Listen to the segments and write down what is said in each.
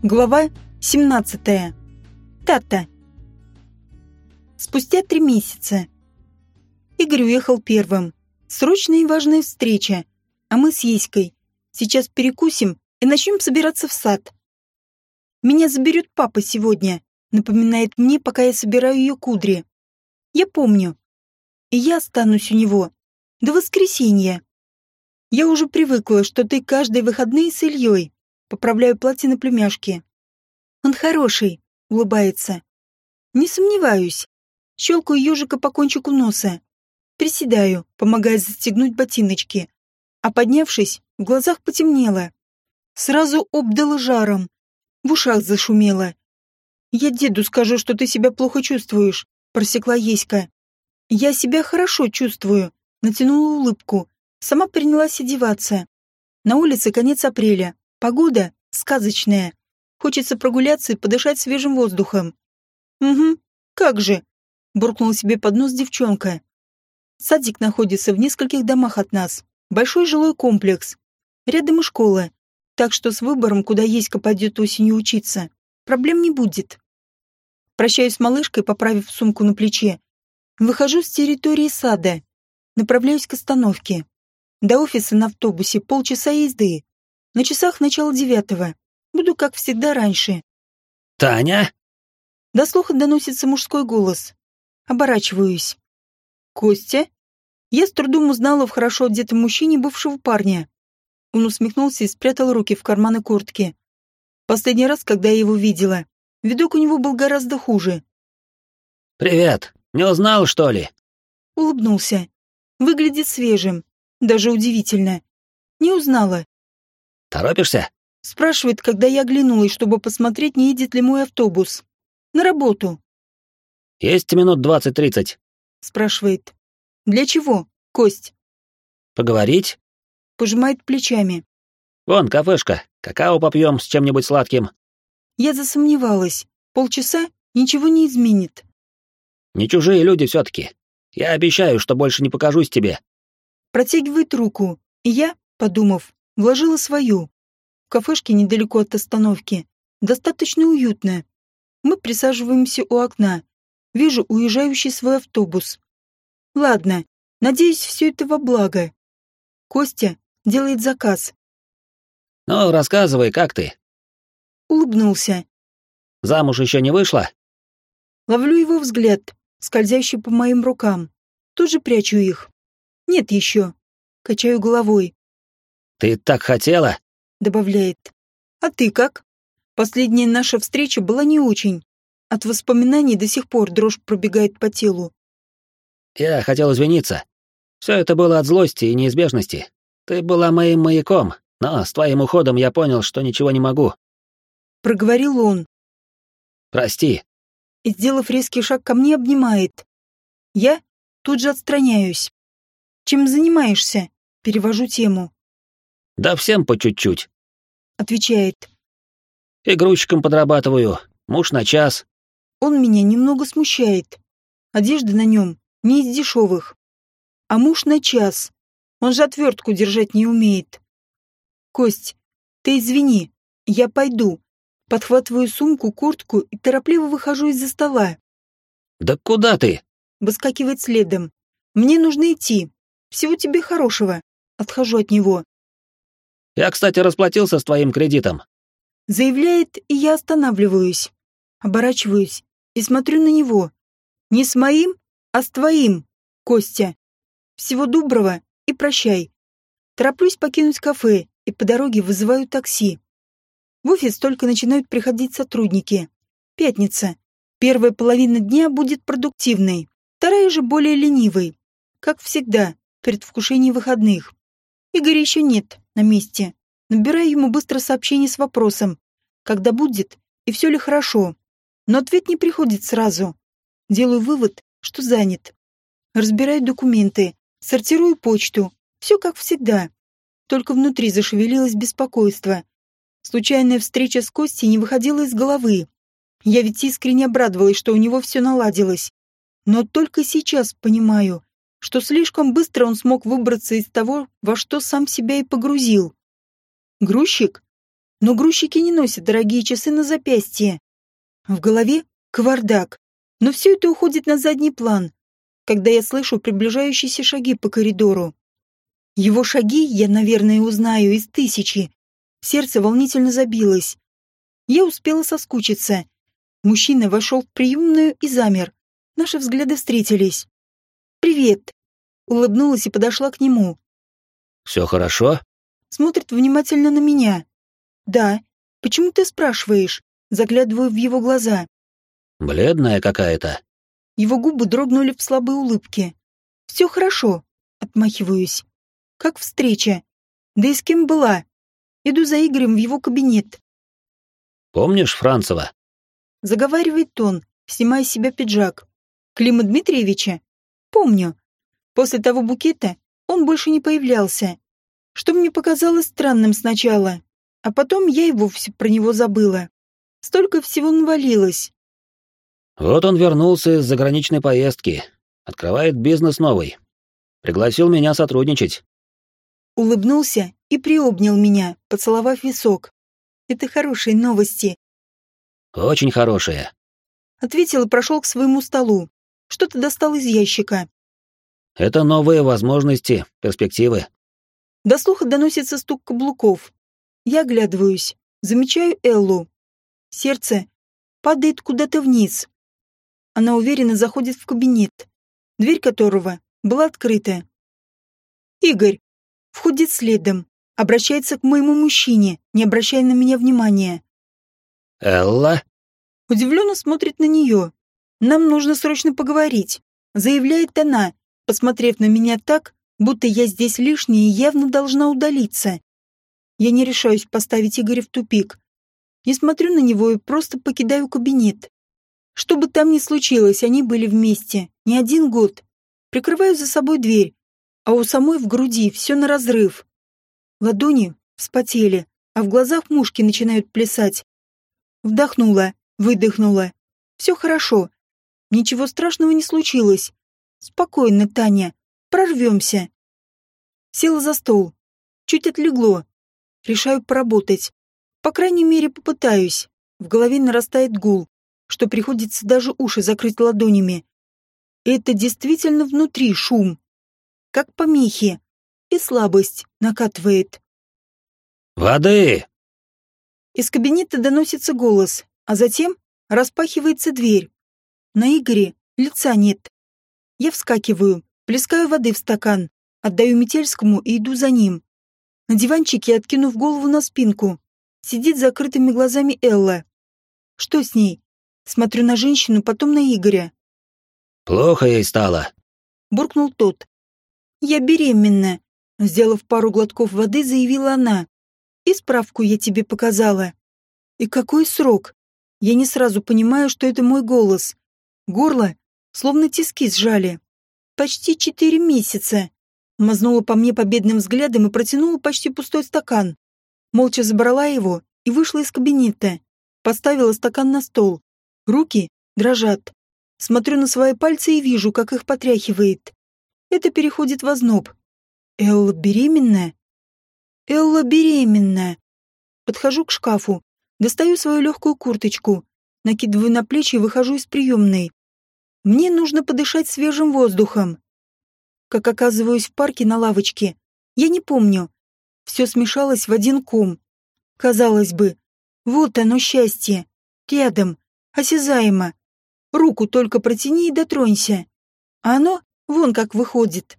Глава 17. Тата. Спустя три месяца. Игорь уехал первым. Срочная и важная встреча. А мы с Еськой сейчас перекусим и начнем собираться в сад. Меня заберет папа сегодня, напоминает мне, пока я собираю ее кудри. Я помню. И я останусь у него. До воскресенья. Я уже привыкла, что ты каждые выходные с Ильей Поправляю платье на племяшке. Он хороший, улыбается. Не сомневаюсь. Щелкаю ежика по кончику носа. Приседаю, помогая застегнуть ботиночки. А поднявшись, в глазах потемнело. Сразу обдало жаром. В ушах зашумело. «Я деду скажу, что ты себя плохо чувствуешь», — просекла Еська. «Я себя хорошо чувствую», — натянула улыбку. Сама принялась одеваться. На улице конец апреля. Погода сказочная. Хочется прогуляться и подышать свежим воздухом. Угу, как же, буркнула себе под нос девчонка. Садик находится в нескольких домах от нас. Большой жилой комплекс. Рядом и школа. Так что с выбором, куда Еська пойдет осенью учиться, проблем не будет. Прощаюсь с малышкой, поправив сумку на плече. Выхожу с территории сада. Направляюсь к остановке. До офиса на автобусе полчаса езды. На часах начало девятого. Буду, как всегда, раньше. «Таня?» До слуха доносится мужской голос. Оборачиваюсь. «Костя?» Я с трудом узнала в хорошо одетом мужчине бывшего парня. Он усмехнулся и спрятал руки в карманы куртки. Последний раз, когда я его видела, видок у него был гораздо хуже. «Привет. Не узнал, что ли?» Улыбнулся. Выглядит свежим. Даже удивительно. Не узнала. Торопишься? Спрашивает, когда я оглянулась, чтобы посмотреть, не едет ли мой автобус. На работу. Есть минут двадцать-тридцать. Спрашивает. Для чего, Кость? Поговорить? Пожимает плечами. Вон, кафешка. Какао попьем с чем-нибудь сладким. Я засомневалась. Полчаса ничего не изменит. Не чужие люди все-таки. Я обещаю, что больше не покажусь тебе. Протягивает руку, и я, подумав, Вложила свою. В кафешке недалеко от остановки. Достаточно уютно. Мы присаживаемся у окна. Вижу уезжающий свой автобус. Ладно, надеюсь, все это во благо. Костя делает заказ. Ну, рассказывай, как ты? Улыбнулся. Замуж еще не вышла? Ловлю его взгляд, скользящий по моим рукам. Тут же прячу их. Нет еще. Качаю головой. «Ты так хотела?» — добавляет. «А ты как?» Последняя наша встреча была не очень. От воспоминаний до сих пор дрожь пробегает по телу. «Я хотел извиниться. Все это было от злости и неизбежности. Ты была моим маяком, но с твоим уходом я понял, что ничего не могу». Проговорил он. «Прости». И, сделав резкий шаг ко мне, обнимает. Я тут же отстраняюсь. «Чем занимаешься?» Перевожу тему. Да всем по чуть-чуть. Отвечает. Игрушечком подрабатываю. Муж на час. Он меня немного смущает. Одежда на нем не из дешевых. А муж на час. Он же отвертку держать не умеет. Кость, ты извини, я пойду. Подхватываю сумку, куртку и торопливо выхожу из-за стола. Да куда ты? Выскакивает следом. Мне нужно идти. Всего тебе хорошего. Отхожу от него. Я, кстати, расплатился с твоим кредитом. Заявляет, и я останавливаюсь. Оборачиваюсь и смотрю на него. Не с моим, а с твоим, Костя. Всего доброго и прощай. Тороплюсь покинуть кафе и по дороге вызываю такси. В офис только начинают приходить сотрудники. Пятница. Первая половина дня будет продуктивной, вторая же более ленивой. Как всегда, предвкушение выходных. Игоря еще нет на месте. Набираю ему быстро сообщение с вопросом, когда будет и все ли хорошо. Но ответ не приходит сразу. Делаю вывод, что занят. Разбираю документы, сортирую почту. Все как всегда. Только внутри зашевелилось беспокойство. Случайная встреча с Костей не выходила из головы. Я ведь искренне обрадовалась, что у него все наладилось. Но только сейчас понимаю, что слишком быстро он смог выбраться из того, во что сам себя и погрузил. Грузчик? но грузчики не носят дорогие часы на запястье. В голове кавардак, но все это уходит на задний план, когда я слышу приближающиеся шаги по коридору. Его шаги я, наверное, узнаю из тысячи. Сердце волнительно забилось. Я успела соскучиться. Мужчина вошел в приемную и замер. Наши взгляды встретились. «Привет!» Улыбнулась и подошла к нему. «Все хорошо?» Смотрит внимательно на меня. «Да. Почему ты спрашиваешь?» Заглядываю в его глаза. «Бледная какая-то». Его губы дрогнули в слабой улыбке. «Все хорошо», — отмахиваюсь. «Как встреча? Да и с кем была?» Иду за Игорем в его кабинет. «Помнишь Францева?» Заговаривает он, снимая с себя пиджак. «Клима Дмитриевича?» «Помню. После того букета он больше не появлялся, что мне показалось странным сначала, а потом я и вовсе про него забыла. Столько всего навалилось. Вот он вернулся из заграничной поездки, открывает бизнес новый. Пригласил меня сотрудничать. Улыбнулся и приобнял меня, поцеловав висок. Это хорошие новости. Очень хорошие. Ответил и прошел к своему столу. Что-то достал из ящика. Это новые возможности, перспективы. До слуха доносится стук каблуков. Я оглядываюсь, замечаю Эллу. Сердце падает куда-то вниз. Она уверенно заходит в кабинет, дверь которого была открыта. Игорь входит следом, обращается к моему мужчине, не обращая на меня внимания. «Элла?» Удивленно смотрит на нее. «Нам нужно срочно поговорить», — заявляет она, посмотрев на меня так, будто я здесь лишняя и явно должна удалиться. Я не решаюсь поставить Игоря в тупик. Не смотрю на него и просто покидаю кабинет. Что бы там ни случилось, они были вместе. Не один год. Прикрываю за собой дверь, а у самой в груди все на разрыв. Ладони вспотели, а в глазах мушки начинают плясать. Вдохнула, выдохнула. Все хорошо. Ничего страшного не случилось. Спокойно, Таня. Прорвемся. Села за стол. Чуть отлегло. Решаю поработать. По крайней мере, попытаюсь. В голове нарастает гул, что приходится даже уши закрыть ладонями. Это действительно внутри шум. Как помехи. И слабость накатывает. «Воды!» Из кабинета доносится голос, а затем распахивается дверь. На Игоре лица нет. Я вскакиваю, плескаю воды в стакан, отдаю Метельскому и иду за ним. На диванчике, откинув голову на спинку, сидит с закрытыми глазами Элла. Что с ней? Смотрю на женщину, потом на Игоря. «Плохо ей стало», — буркнул тот. «Я беременна», — сделав пару глотков воды, заявила она. «И справку я тебе показала». «И какой срок?» Я не сразу понимаю, что это мой голос. Горло словно тиски сжали. Почти четыре месяца. Мазнула по мне победным взглядом и протянула почти пустой стакан. Молча забрала его и вышла из кабинета. Поставила стакан на стол. Руки дрожат. Смотрю на свои пальцы и вижу, как их потряхивает. Это переходит в озноб. Элла беременная? Элла беременная. Подхожу к шкафу, достаю свою легкую курточку, накидываю на плечи и выхожу из приемной. Мне нужно подышать свежим воздухом. Как оказываюсь в парке на лавочке, я не помню. Все смешалось в один ком. Казалось бы, вот оно счастье. Рядом, осязаемо. Руку только протяни и дотронься. А оно вон как выходит.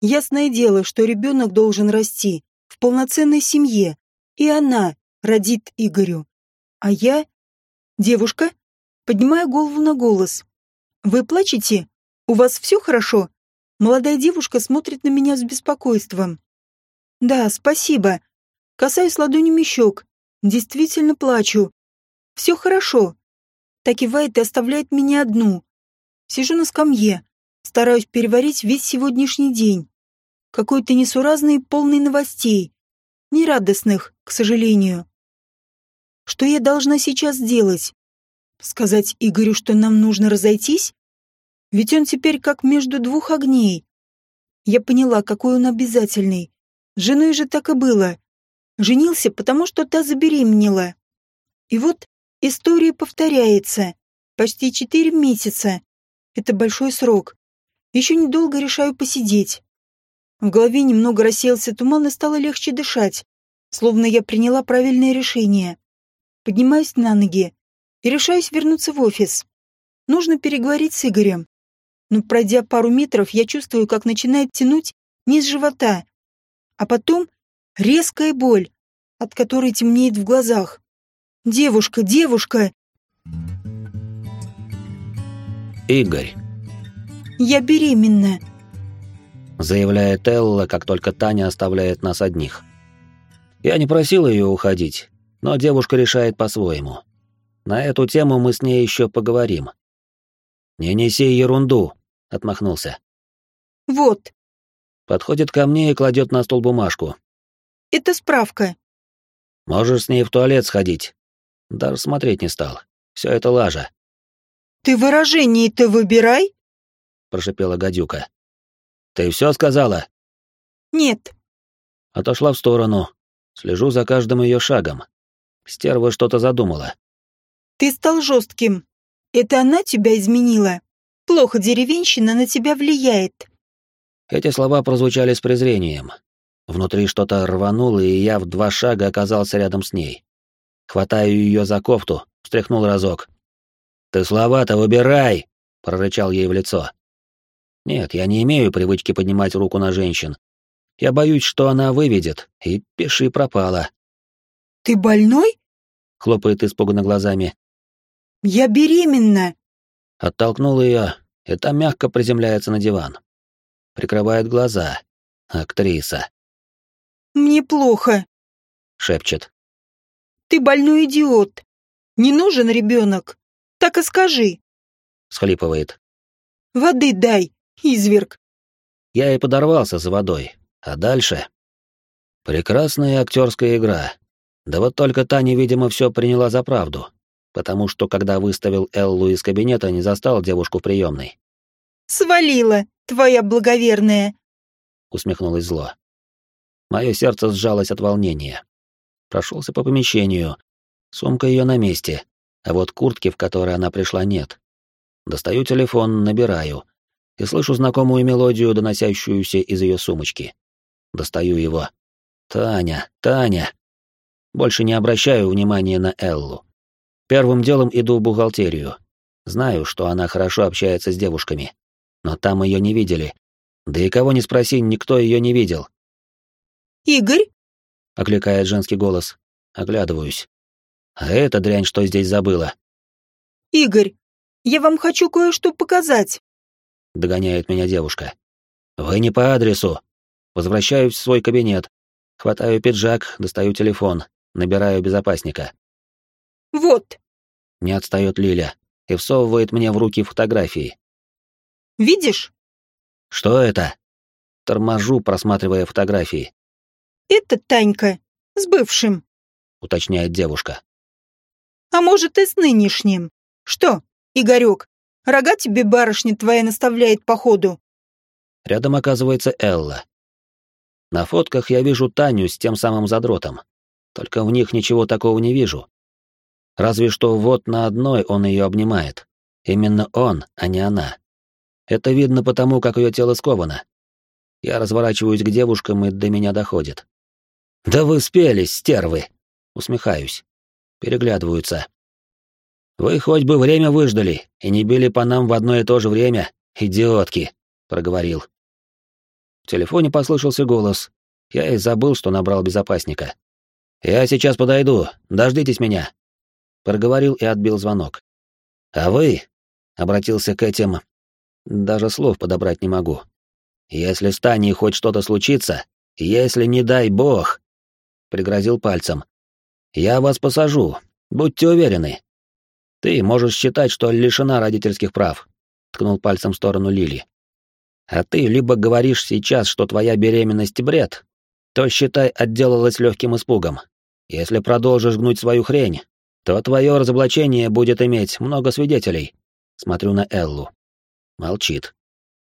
Ясное дело, что ребенок должен расти в полноценной семье. И она родит Игорю. А я... Девушка, поднимая голову на голос, «Вы плачете? У вас все хорошо?» Молодая девушка смотрит на меня с беспокойством. «Да, спасибо. Касаюсь ладонями щек. Действительно плачу. Все хорошо». Так кивает и оставляет меня одну. Сижу на скамье, стараюсь переварить весь сегодняшний день. Какой-то несуразный, полный новостей. Нерадостных, к сожалению. Что я должна сейчас сделать? Сказать Игорю, что нам нужно разойтись? Ведь он теперь как между двух огней. Я поняла, какой он обязательный. Женой же так и было. Женился, потому что та забеременела. И вот история повторяется. Почти четыре месяца. Это большой срок. Еще недолго решаю посидеть. В голове немного рассеялся туман и стало легче дышать, словно я приняла правильное решение. Поднимаюсь на ноги и решаюсь вернуться в офис. Нужно переговорить с Игорем. Но пройдя пару метров, я чувствую, как начинает тянуть низ живота. А потом резкая боль, от которой темнеет в глазах. «Девушка, девушка!» Игорь. «Я беременна!» Заявляет Элла, как только Таня оставляет нас одних. Я не просил ее уходить, но девушка решает по-своему. На эту тему мы с ней еще поговорим. «Не неси ерунду», — отмахнулся. «Вот». Подходит ко мне и кладет на стол бумажку. «Это справка». «Можешь с ней в туалет сходить». Даже смотреть не стал. Все это лажа. «Ты выражение-то выбирай», — прошипела гадюка. «Ты все сказала?» «Нет». Отошла в сторону. Слежу за каждым ее шагом. Стерва что-то задумала. «Ты стал жестким. Это она тебя изменила. Плохо деревенщина на тебя влияет». Эти слова прозвучали с презрением. Внутри что-то рвануло, и я в два шага оказался рядом с ней. Хватаю ее за кофту, встряхнул разок. «Ты слова-то выбирай!» — прорычал ей в лицо. Нет, я не имею привычки поднимать руку на женщин. Я боюсь, что она выведет, и пиши пропала. «Ты больной?» — хлопает испуганно глазами. «Я беременна!» Оттолкнул ее, и та мягко приземляется на диван. Прикрывает глаза. Актриса. «Мне плохо», — шепчет. «Ты больной идиот. Не нужен ребенок. Так и скажи», — схлипывает. «Воды дай, изверг». Я и подорвался за водой. А дальше... Прекрасная актерская игра. Да вот только Таня, видимо, все приняла за правду, потому что, когда выставил Эллу из кабинета, не застал девушку приемной. «Свалила, твоя благоверная!» — усмехнулось зло. Мое сердце сжалось от волнения. Прошелся по помещению. Сумка ее на месте, а вот куртки, в которой она пришла, нет. Достаю телефон, набираю и слышу знакомую мелодию, доносящуюся из ее сумочки. Достаю его. Таня, Таня. Больше не обращаю внимания на Эллу. Первым делом иду в бухгалтерию. Знаю, что она хорошо общается с девушками. Но там ее не видели. Да и кого не спроси, никто ее не видел. «Игорь?» — окликает женский голос. Оглядываюсь. А эта дрянь что здесь забыла? «Игорь, я вам хочу кое-что показать», — догоняет меня девушка. «Вы не по адресу». Возвращаюсь в свой кабинет. Хватаю пиджак, достаю телефон, набираю безопасника. «Вот». Не отстает Лиля и всовывает мне в руки фотографии. «Видишь?» «Что это?» Торможу, просматривая фотографии. «Это Танька, с бывшим», — уточняет девушка. «А может, и с нынешним. Что, Игорек, рога тебе барышня твоя наставляет по ходу?» Рядом оказывается Элла. На фотках я вижу Таню с тем самым задротом. Только в них ничего такого не вижу. Разве что вот на одной он ее обнимает. Именно он, а не она. Это видно потому, как ее тело сковано. Я разворачиваюсь к девушкам, и до меня доходит. «Да вы спелись, стервы!» Усмехаюсь. Переглядываются. «Вы хоть бы время выждали и не били по нам в одно и то же время, идиотки!» — проговорил. В телефоне послышался голос. Я и забыл, что набрал безопасника. «Я сейчас подойду, дождитесь меня!» Проговорил и отбил звонок. «А вы?» — обратился к этим... Даже слов подобрать не могу. «Если с Таней хоть что-то случится, если не дай бог, пригрозил пальцем. «Я вас посажу, будьте уверены. Ты можешь считать, что лишена родительских прав», — ткнул пальцем в сторону Лили. «А ты либо говоришь сейчас, что твоя беременность — бред, то, считай, отделалась легким испугом. Если продолжишь гнуть свою хрень, то твое разоблачение будет иметь много свидетелей». Смотрю на Эллу. Молчит.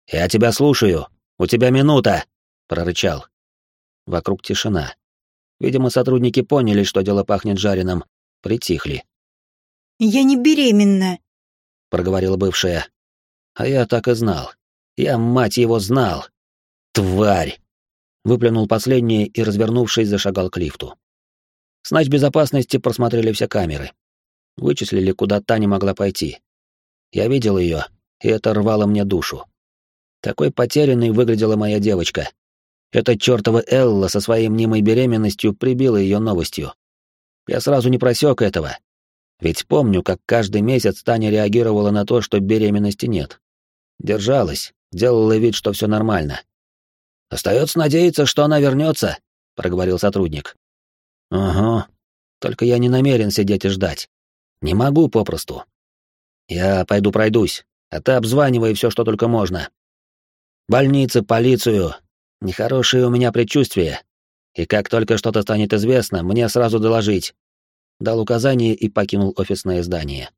«Я тебя слушаю. У тебя минута!» — прорычал. Вокруг тишина. Видимо, сотрудники поняли, что дело пахнет жареным, притихли. «Я не беременна», — проговорила бывшая. А я так и знал. Я, мать его, знал. Тварь! Выплюнул последнее и, развернувшись, зашагал к лифту. Снач безопасности просмотрели все камеры. Вычислили, куда Таня могла пойти. Я видел ее, и это рвало мне душу. Такой потерянной выглядела моя девочка. Эта чертова Элла со своей мнимой беременностью прибила ее новостью. Я сразу не просек этого. Ведь помню, как каждый месяц Таня реагировала на то, что беременности нет. Держалась, делала вид, что все нормально. Остается надеяться, что она вернется, проговорил сотрудник. Ага. Только я не намерен сидеть и ждать. Не могу попросту. Я пойду пройдусь, а ты обзванивай все, что только можно. Больницы, полицию. Нехорошие у меня предчувствия. И как только что-то станет известно, мне сразу доложить. Дал указание и покинул офисное здание.